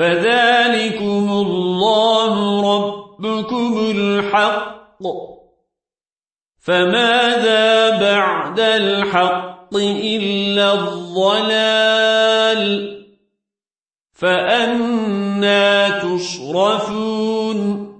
فذلكم الله ربكم الحق. فماذا بعد الحق إلا الضلال؟ فأنا تشرفون.